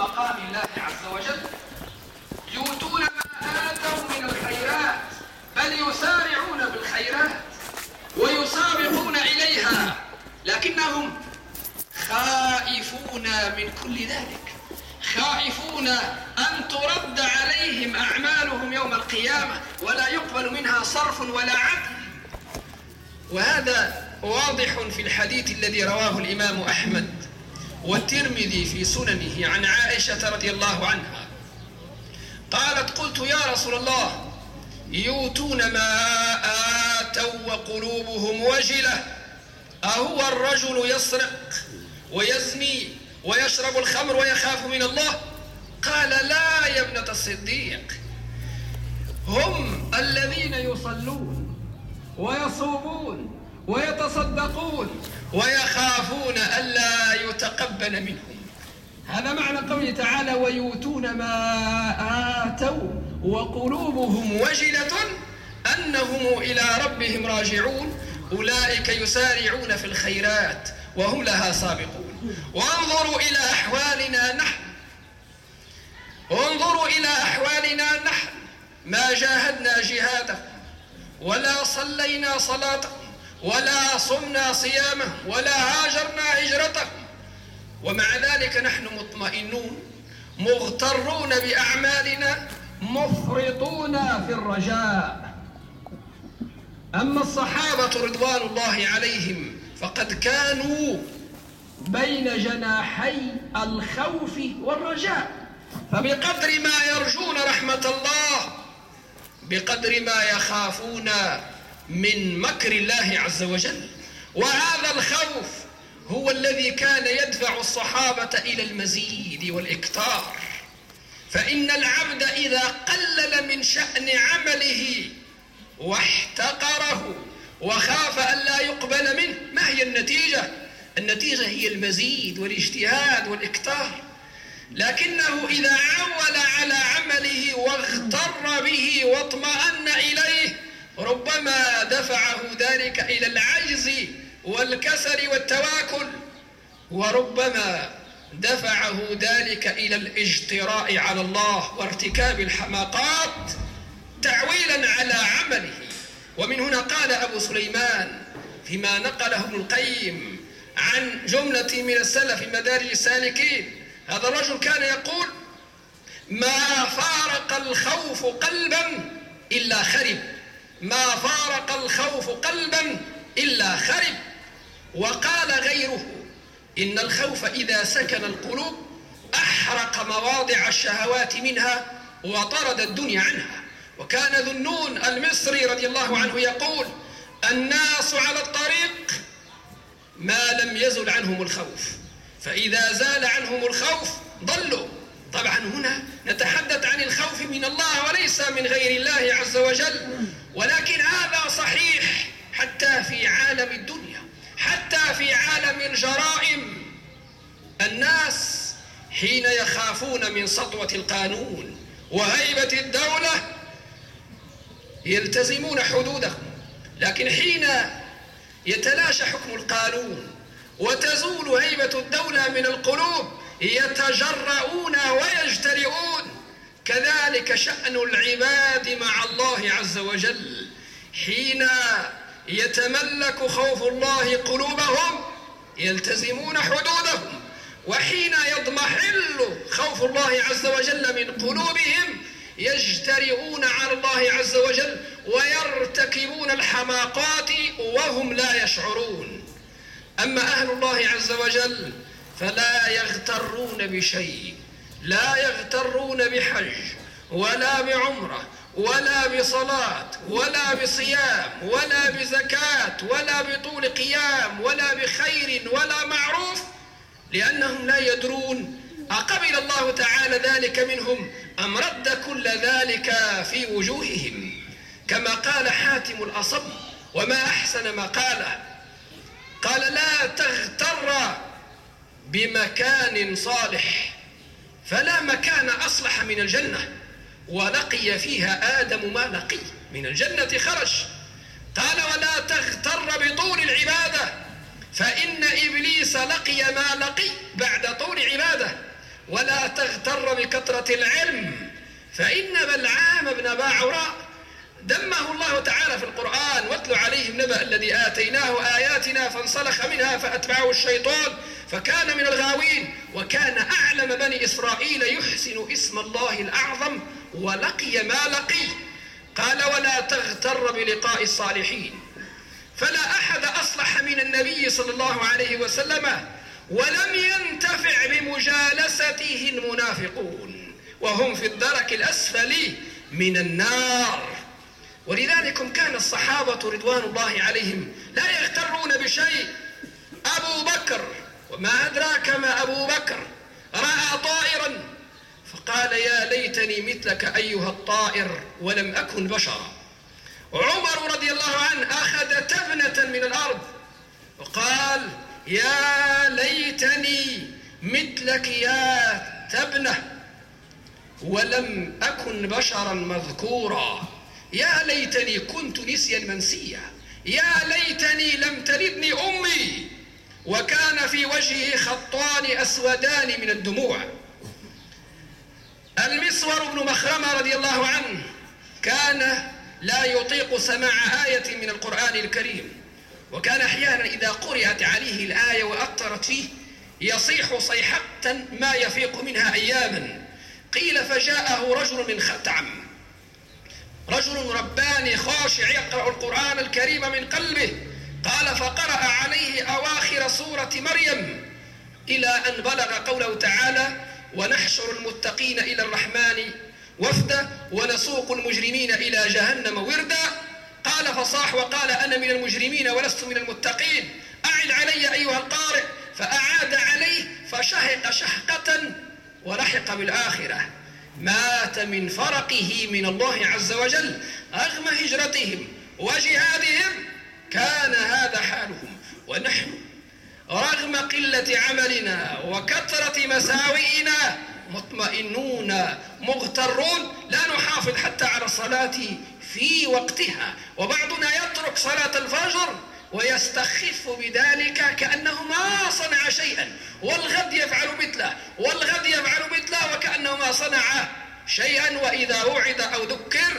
مقام الله عز وجل. يؤتون ما آتوا من الخيرات بل يسارعون بالخيرات ويسابقون إليها لكنهم خائفون من كل ذلك. خائفون أن ترد عليهم أعمالهم يوم القيامة ولا يقبل منها صرف ولا عدل. وهذا واضح في الحديث الذي رواه الإمام أحمد. والترمذي في سننه عن عائشة رضي الله عنها قالت قلت يا رسول الله يؤتون ما آتوا وقلوبهم وجلة أهو الرجل يسرق ويزني ويشرب الخمر ويخاف من الله؟ قال لا يا ابنة الصديق. هم الذين يصلون ويصومون ويتصدقون ويخافون ألا يتقبل منهم. هذا معنى قوله تعالى ويؤتون ما آتوا وقلوبهم وجلة أنهم إلى ربهم راجعون. أولئك يسارعون في الخيرات وهم لها سابقون. وانظروا إلى أحوالنا نحن. انظروا إلى أحوالنا نحن. ما جاهدنا جهاده ولا صلينا صلاته ولا صمنا صيامه ولا هاجرنا هجرته. ومع ذلك نحن مطمئنون مغترون بأعمالنا مفرطون في الرجاء. أما الصحابة رضوان الله عليهم فقد كانوا بين جناحي الخوف والرجاء. فبقدر ما يرجون رحمة الله بقدر ما يخافون من مكر الله عز وجل. وهذا الخوف هو الذي كان يدفع الصحابة إلى المزيد والإكتار فإن العبد إذا قلل من شأن عمله واحتقره وخاف أن لا يقبل منه ما هي النتيجة؟ النتيجة هي المزيد والاجتهاد والإكتار لكنه إذا عول على عمله واغتر به واطمأن إليه ربما دفعه ذلك إلى العجز والكسل والتواكل وربما دفعه ذلك إلى الاجتراء على الله وارتكاب الحماقات تعويلا على عمله. ومن هنا قال أبو سليمان فيما نقله ابن القيم عن جملة من السلف مدارج السالكين. هذا الرجل كان يقول ما فارق الخوف قلبا إلا خرب. ما فارق الخوف قلبا إلا خرب. وقال غيره إن الخوف إذا سكن القلوب أحرق مواضع الشهوات منها وطرد الدنيا عنها. وكان ذنون المصري رضي الله عنه يقول الناس على الطريق ما لم يزل عنهم الخوف فإذا زال عنهم الخوف ضلوا. طبعا هنا نتحدث عن الخوف من الله وليس من غير الله عز وجل. ولكن هذا صحيح حتى في عالم الدنيا حتى في عالم الجرائم. الناس حين يخافون من سطوة القانون وهيبة الدولة يلتزمون حدودهم لكن حين يتلاشى حكم القانون وتزول هيبة الدولة من القلوب يتجرؤون ويجترئون. كذلك شأن العباد مع الله عز وجل. حين يتملك خوف الله قلوبهم يلتزمون حدودهم. وحين يضمحل خوف الله عز وجل من قلوبهم يجترئون على الله عز وجل ويرتكبون الحماقات وهم لا يشعرون. أما أهل الله عز وجل فلا يغترون بشيء لا يغترون بحج ولا بعمرة ولا بصلاة ولا بصيام ولا بزكاة ولا بطول قيام ولا بخير ولا معروف لأنهم لا يدرون أقبل الله تعالى ذلك منهم أم رد كل ذلك في وجوههم؟ كما قال حاتم الأصم وما أحسن ما قاله قال لا تغتر بمكان صالح فلا مكان أصلح من الجنة. ولقي فيها آدم ما لقي. من الجنة خرج. قال ولا تغتر بطول العبادة فإن إبليس لقي ما لقي بعد طول عبادة. ولا تغتر بكثرة العلم فإن بلعام بن باعوراء دمه الله تعالى في القرآن واتل عليهم نبأ الذي آتيناه آياتنا فانسلخ منها فأتبعه الشيطان فكان من الغاوين وكان أعلم بني إسرائيل يحسن اسم الله الأعظم ولقي ما لقي. قال ولا تغتر بلقاء الصالحين فلا أحد أصلح من النبي صلى الله عليه وسلم ولم ينتفع بمجالسته المنافقون وهم في الدرك الأسفل من النار. ولذلك كان الصحابة رضوان الله عليهم لا يغترون بشيء. أبو بكر وما أدراك ما أبو بكر؟ رأى طائرا. فقال يا ليتني مثلك أيها الطائر ولم أكن بشرا. عمر رضي الله عنه أخذ تبنة من الأرض. وقال يا ليتني مثلك يا تبنة ولم أكن بشرا مذكورا. يا ليتني كنت نسيا منسيا. يا ليتني لم تلدني أمي. وكان في وجهه خطان أسودان من الدموع. المسور بن مخرمة رضي الله عنه كان لا يطيق سماع آية من القرآن الكريم. وكان أحيانا إذا قرأت عليه الآية وأثرت فيه يصيح صيحة ما يفيق منها أياما. قيل فجاءه رجل من ختعم رجل رباني خاشع يقرأ القرآن الكريم من قلبه قال فقرأ عليه أواخر سورة مريم إلى أن بلغ قوله تعالى ونحشر المتقين إلى الرحمن وفدا ونسوق المجرمين إلى جهنم وردا قال فصاح وقال أنا من المجرمين ولست من المتقين أعد علي أيها القارئ فأعاد عليه فشهق شهقة ولحق بالآخرة. مات من فرقه من الله عز وجل رغم هجرتهم وجهادهم كان هذا حالهم ونحن رغم قلة عملنا وكثرة مساوئنا مطمئنون مغترون لا نحافظ حتى على الصلاة في وقتها. وبعضنا يترك صلاة الفجر ويستخف بذلك كأنه ما صنع شيئا. والغد يفعل مثله والغد يفعل مثله وكأنه ما صنع شيئا. وإذا وعد أو ذكر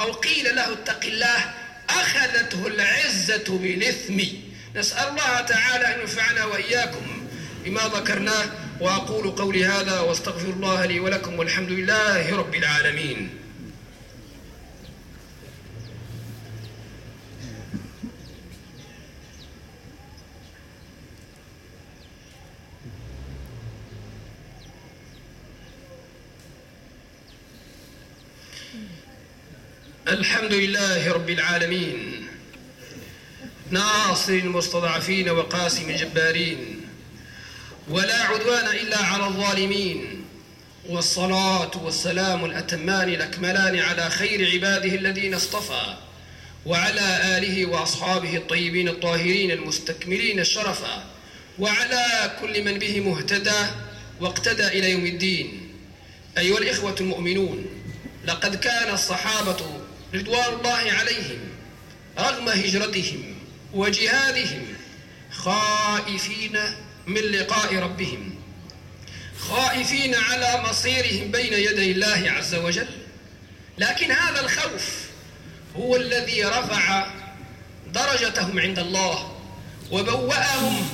أو قيل له اتق الله أخذته العزة بالإثم نسأل الله تعالى أن ينفعنا وإياكم بما ذكرناه. وأقول قولي هذا واستغفر الله لي ولكم والحمد لله رب العالمين. الحمد لله رب العالمين ناصر المستضعفين وقاسم الجبارين ولا عدوان إلا على الظالمين والصلاة والسلام الأتمان الأكملان على خير عباده الذين اصطفى وعلى آله وأصحابه الطيبين الطاهرين المستكملين الشرفا وعلى كل من به مهتدى واقتدى إلى يوم الدين. أيها الإخوة المؤمنون لقد كان الصحابة رضوان الله عليهم رغم هجرتهم وجهادهم خائفين من لقاء ربهم خائفين على مصيرهم بين يدي الله عز وجل. لكن هذا الخوف هو الذي رفع درجتهم عند الله وبوأهم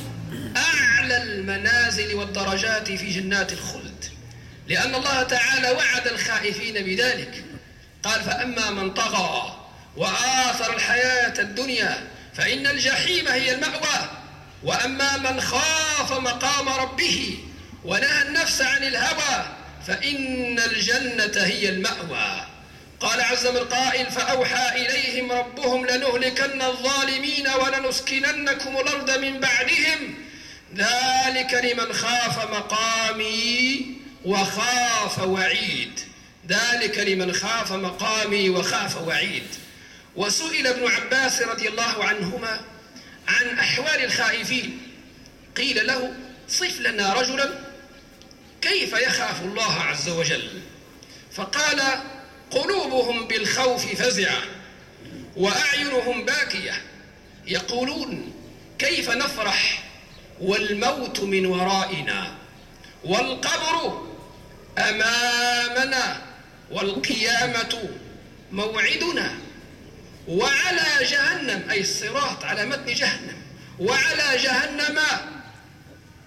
أعلى المنازل والدرجات في جنات الخلد. لأن الله تعالى وعد الخائفين بذلك. قال فأما من طغى وآثر الحياة الدنيا فإن الجحيم هي المأوى. وأما من خاف مقام ربه ونهى النفس عن الهوى فإن الجنة هي المأوى. قال عز من قائل فأوحى إليهم ربهم لنهلكن الظالمين ولنسكننكم الأرض من بعدهم. ذلك لمن خاف مقامي وخاف وعيد. ذلك لمن خاف مقامي وخاف وعيد. وسئل ابن عباس رضي الله عنهما عن أحوال الخائفين. قيل له صف لنا رجلا كيف يخاف الله عز وجل؟ فقال قلوبهم بالخوف فزعة وأعينهم باكية. يقولون كيف نفرح والموت من ورائنا والقبر أمامنا والقيامة موعدنا وعلى جهنم أي الصراط على متن جهنم وعلى جهنم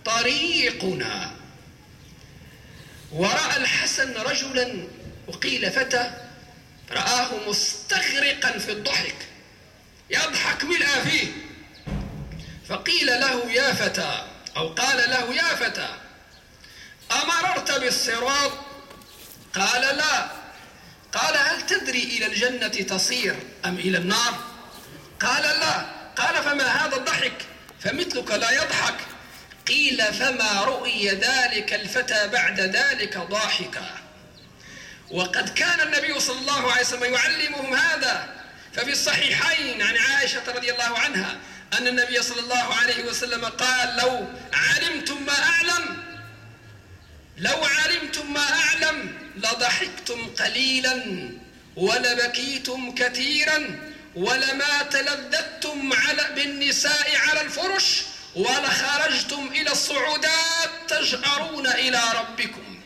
طريقنا. ورأى الحسن رجلا وقيل فتى رآه مستغرقا في الضحك يضحك ملء فيه. فقيل له يا فتى أو قال له يا فتى أمررت بالصراط؟ قال لا. قال هل تدري إلى الجنة تصير أم إلى النار؟ قال لا. قال فما هذا الضحك؟ فمثلك لا يضحك. قيل فما رؤي ذلك الفتى بعد ذلك ضاحكا. وقد كان النبي صلى الله عليه وسلم يعلمهم هذا. ففي الصحيحين عن عائشة رضي الله عنها أن النبي صلى الله عليه وسلم قال لو علمتم ما أعلم؟ لو علمتم ما أعلم لضحكتم قليلا ولبكيتم كثيرا ولما تلذذتم على بالنساء على الفرش ولخرجتم إلى الصعودات تجأرون إلى ربكم.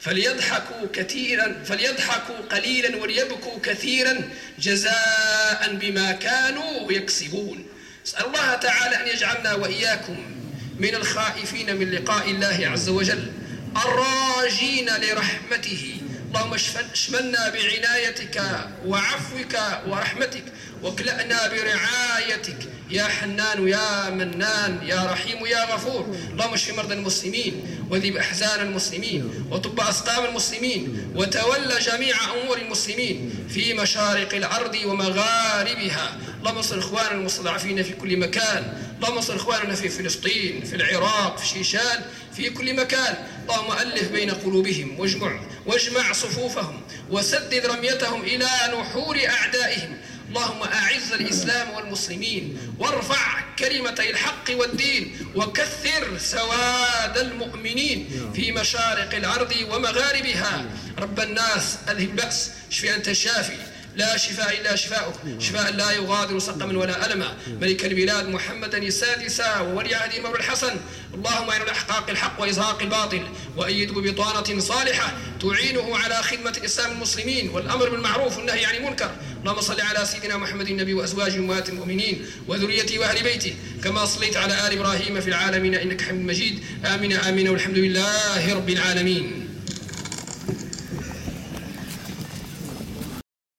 فليضحكوا كثيرا فليضحكوا قليلا وليبكوا كثيرا جزاء بما كانوا يكسبون. اسال الله تعالى أن يجعلنا وإياكم من الخائفين من لقاء الله عز وجل الراجين لرحمته. اللهم اشملنا بعنايتك وعفوك ورحمتك واكلأنا برعايتك. يا حنان يا منان يا رحيم يا غفور. اللهم اشف مرضى المسلمين وذب أحزان المسلمين وطب اسقام المسلمين وتولى جميع أمور المسلمين في مشارق الأرض ومغاربها. اللهم انصر إخواننا المستضعفين في كل مكان. اللهم انصر إخواننا في فلسطين في العراق في شيشان في كل مكان. اللهم ألف بين قلوبهم واجمع واجمع صفوفهم وسدد رميتهم إلى نحور أعدائهم. اللهم أعز الإسلام والمسلمين وارفع كلمة الحق والدين وكثر سواد المؤمنين في مشارق الأرض ومغاربها. رب الناس أذهب بأس اشفي أنت الشافي. لا شفاء إلا شفاؤك. شفاء لا يغادر سقما ولا ألما. ملك البلاد محمدا السادسا وولي عهد المولى الحسن. اللهم أعن الأحقاق الحق وإزهاق الباطل وأيده ببطانة صالحة تعينه على خدمة الإسلام المسلمين والأمر بالمعروف والنهي عن المنكر. اللهم صل على سيدنا محمد النبي وأزواجه أمهات المؤمنين وذريته وأهل بيته. كما صليت على آل إبراهيم في العالمين إنك حميد مجيد. آمين آمين والحمد لله رب العالمين.